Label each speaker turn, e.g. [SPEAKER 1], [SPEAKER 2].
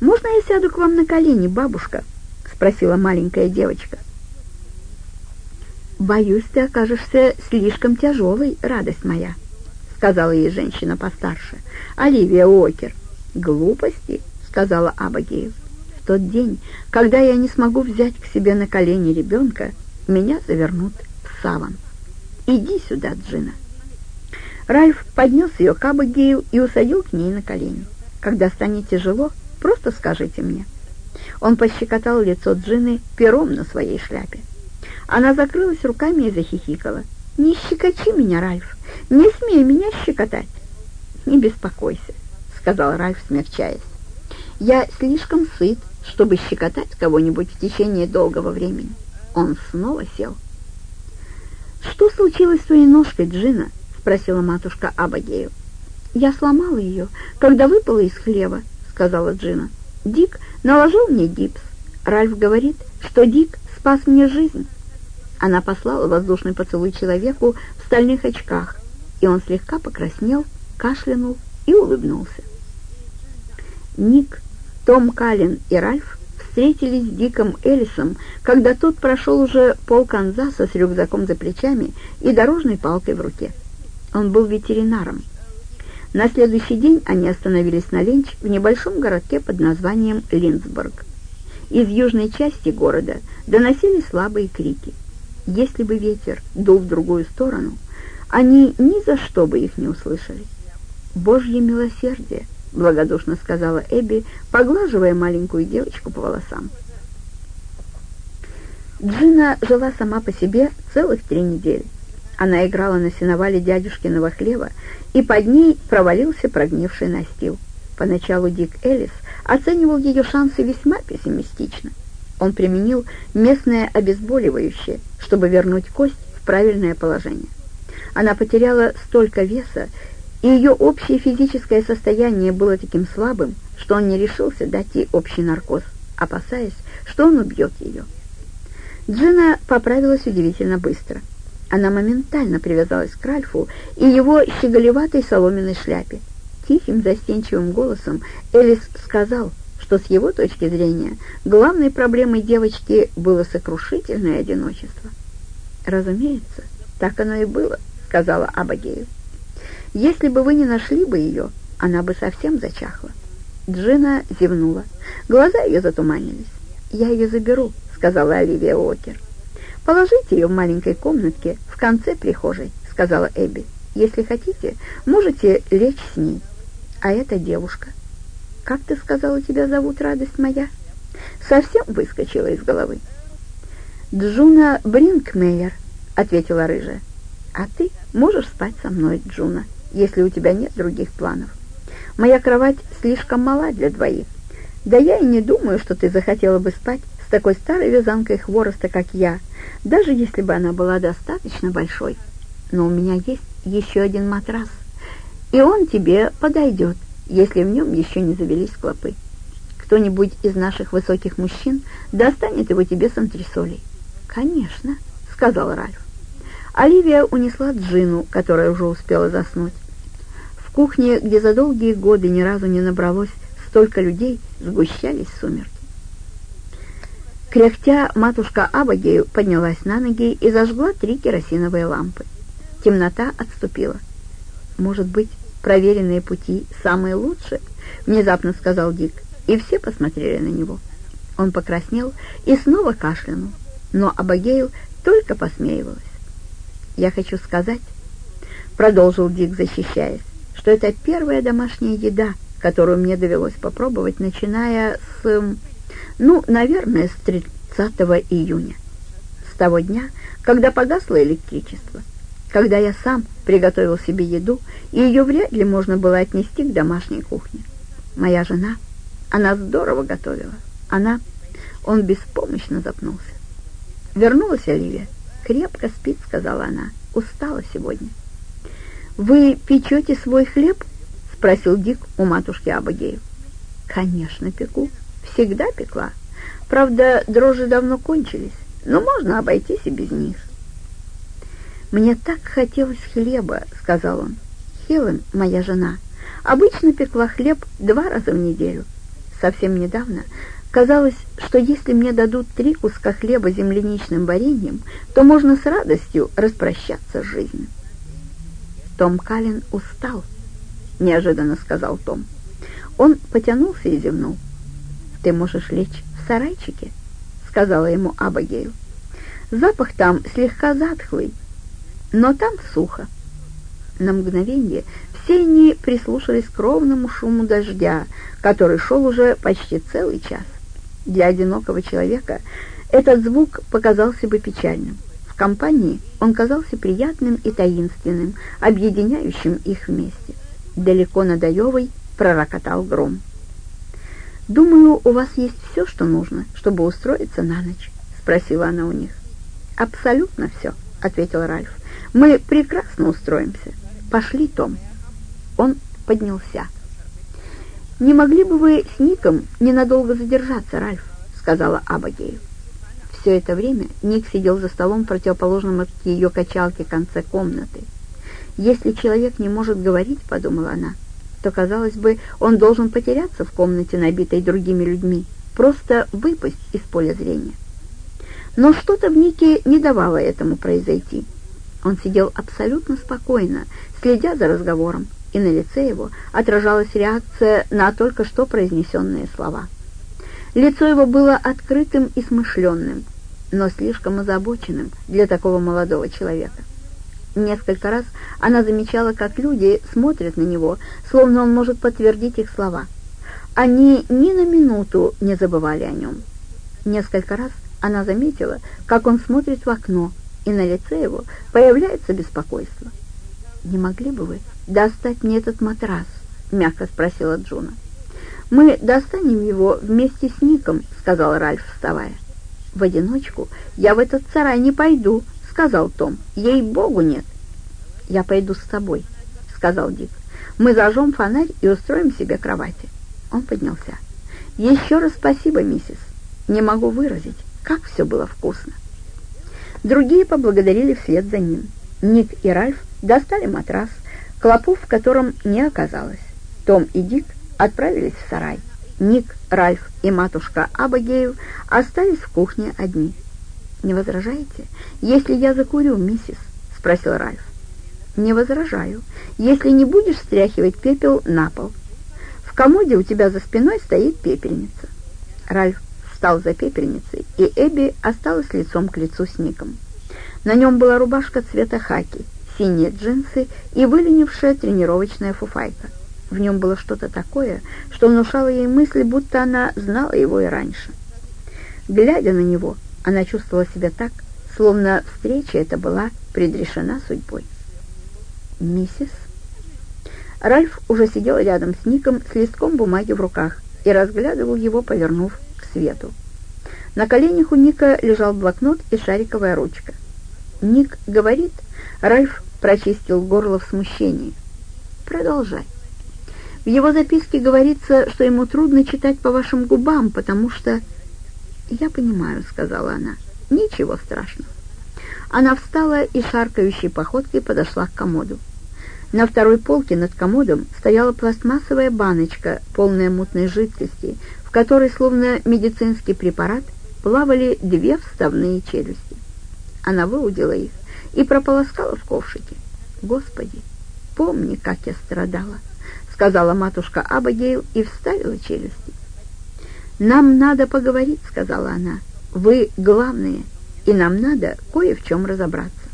[SPEAKER 1] «Можно я сяду к вам на колени, бабушка?» — спросила маленькая девочка. «Боюсь, ты окажешься слишком тяжелой, радость моя», — сказала ей женщина постарше, Оливия Уокер. «Глупости», — сказала Абагеев. «В тот день, когда я не смогу взять к себе на колени ребенка, меня завернут в саван. Иди сюда, Джина». Ральф поднес ее к Абагею и усадил к ней на колени. «Когда станет тяжело, просто скажите мне». Он пощекотал лицо Джины пером на своей шляпе. Она закрылась руками и захихикала. «Не щекочи меня, Ральф! Не смей меня щекотать!» «Не беспокойся», — сказал Ральф, смягчаясь. «Я слишком сыт, чтобы щекотать кого-нибудь в течение долгого времени». Он снова сел. «Что случилось с твоей ножкой, Джина?» — спросила матушка Абагею. «Я сломала ее, когда выпала из хлева», — сказала Джина. «Дик наложил мне гипс. Ральф говорит, что Дик спас мне жизнь». Она послала воздушный поцелуй человеку в стальных очках, и он слегка покраснел, кашлянул и улыбнулся. Ник, Том Каллен и Ральф встретились с Диком Эллисом, когда тот прошел уже пол Канзаса с рюкзаком за плечами и дорожной палкой в руке. Он был ветеринаром. На следующий день они остановились на ленч в небольшом городке под названием Линсбург. Из южной части города доносились слабые крики. Если бы ветер дул в другую сторону, они ни за что бы их не услышали. «Божье милосердие!» — благодушно сказала Эбби, поглаживая маленькую девочку по волосам. Джина жила сама по себе целых три недели. Она играла на сеновале дядюшкиного хлева, и под ней провалился прогнивший настил. Поначалу Дик Эллис оценивал ее шансы весьма пессимистично. Он применил местное обезболивающее, чтобы вернуть кость в правильное положение. Она потеряла столько веса, и ее общее физическое состояние было таким слабым, что он не решился дать ей общий наркоз, опасаясь, что он убьет ее. Джина поправилась удивительно быстро. Она моментально привязалась к Ральфу и его щеголеватой соломенной шляпе. Тихим, застенчивым голосом Элис сказал — что с его точки зрения главной проблемой девочки было сокрушительное одиночество. «Разумеется, так оно и было», — сказала Абагею. «Если бы вы не нашли бы ее, она бы совсем зачахла». Джина зевнула. Глаза ее затуманились. «Я ее заберу», — сказала Оливия Уокер. «Положите ее в маленькой комнатке в конце прихожей», — сказала Эбби. «Если хотите, можете лечь с ней. А эта девушка, «Как ты сказала, тебя зовут, радость моя?» Совсем выскочила из головы. «Джуна Бринкмейер», — ответила рыжая. «А ты можешь спать со мной, Джуна, если у тебя нет других планов. Моя кровать слишком мала для двоих. Да я и не думаю, что ты захотела бы спать с такой старой вязанкой хвороста, как я, даже если бы она была достаточно большой. Но у меня есть еще один матрас, и он тебе подойдет если в нем еще не завелись клопы. Кто-нибудь из наших высоких мужчин достанет его тебе с антресолей. «Конечно», — сказал Ральф. Оливия унесла Джину, которая уже успела заснуть. В кухне, где за долгие годы ни разу не набралось столько людей, сгущались сумерки. Кряхтя, матушка Абагею поднялась на ноги и зажгла три керосиновые лампы. Темнота отступила. Может быть, проверенные пути самые лучшие», — внезапно сказал Дик, и все посмотрели на него. Он покраснел и снова кашлянул, но Абагейл только посмеивалась. «Я хочу сказать», — продолжил Дик, защищаясь, «что это первая домашняя еда, которую мне довелось попробовать, начиная с, ну, наверное, с 30 июня, с того дня, когда погасло электричество» когда я сам приготовил себе еду, и ее вряд ли можно было отнести к домашней кухне. Моя жена, она здорово готовила. Она... Он беспомощно запнулся. Вернулась Оливия. «Крепко спит», — сказала она. «Устала сегодня». «Вы печете свой хлеб?» — спросил Дик у матушки Абагеев. «Конечно, пеку. Всегда пекла. Правда, дрожжи давно кончились, но можно обойтись и без них. «Мне так хотелось хлеба», — сказал он. «Хелен, моя жена, обычно пекла хлеб два раза в неделю. Совсем недавно казалось, что если мне дадут три куска хлеба земляничным вареньем, то можно с радостью распрощаться с жизнью. Том Каллен устал, неожиданно сказал Том. Он потянулся и зевнул. «Ты можешь лечь в сарайчике», — сказала ему Абагейл. «Запах там слегка затхлый, но там сухо». На мгновение все они прислушались к ровному шуму дождя, который шел уже почти целый час. Для одинокого человека этот звук показался бы печальным. В компании он казался приятным и таинственным, объединяющим их вместе. Далеко над Айовой пророкотал гром. «Думаю, у вас есть все, что нужно, чтобы устроиться на ночь?» — спросила она у них. «Абсолютно все», — ответил Ральф. «Мы прекрасно устроимся. Пошли, Том». Он поднялся. «Не могли бы вы с Ником ненадолго задержаться, Ральф?» — сказала Абагею. Все это время Ник сидел за столом противоположном от ее качалке конце комнаты. «Если человек не может говорить, — подумала она, — то, казалось бы, он должен потеряться в комнате, набитой другими людьми, просто выпасть из поля зрения. Но что-то в Нике не давало этому произойти. Он сидел абсолютно спокойно, следя за разговором, и на лице его отражалась реакция на только что произнесенные слова. Лицо его было открытым и смышленным, но слишком озабоченным для такого молодого человека. Несколько раз она замечала, как люди смотрят на него, словно он может подтвердить их слова. Они ни на минуту не забывали о нем. Несколько раз она заметила, как он смотрит в окно, и на лице его появляется беспокойство. «Не могли бы вы достать мне этот матрас?» — мягко спросила Джуна. «Мы достанем его вместе с Ником», — сказал Ральф, вставая. «В одиночку я в этот сарай не пойду», сказал Том. «Ей-богу, нет!» «Я пойду с тобой», — сказал Дик. «Мы зажжем фонарь и устроим себе кровати». Он поднялся. «Еще раз спасибо, миссис. Не могу выразить, как все было вкусно». Другие поблагодарили вслед за ним. Ник и Ральф достали матрас, клопов в котором не оказалось. Том и Дик отправились в сарай. Ник, Ральф и матушка Абагейл остались в кухне одни. «Не возражаете, если я закурю, миссис?» — спросил Ральф. «Не возражаю, если не будешь стряхивать пепел на пол. В комоде у тебя за спиной стоит пепельница». Ральф встал за пепельницей, и Эбби осталась лицом к лицу с Ником. На нем была рубашка цвета хаки, синие джинсы и выленившая тренировочная фуфайка. В нем было что-то такое, что внушало ей мысли, будто она знала его и раньше. Глядя на него, она чувствовала себя так, словно встреча эта была предрешена судьбой. «Миссис?» Ральф уже сидел рядом с Ником с листком бумаги в руках и разглядывал его, повернув к свету. На коленях у Ника лежал блокнот и шариковая ручка. «Ник говорит...» Ральф прочистил горло в смущении. «Продолжай». В его записке говорится, что ему трудно читать по вашим губам, потому что... «Я понимаю», — сказала она. «Ничего страшного». Она встала и шаркающей походкой подошла к комоду. На второй полке над комодом стояла пластмассовая баночка, полная мутной жидкости, в которой, словно медицинский препарат, плавали две вставные челюсти. Она выудила их и прополоскала в ковшике. «Господи, помни, как я страдала», — сказала матушка Абагейл и вставила челюсти. «Нам надо поговорить», — сказала она. «Вы главные, и нам надо кое в чем разобраться».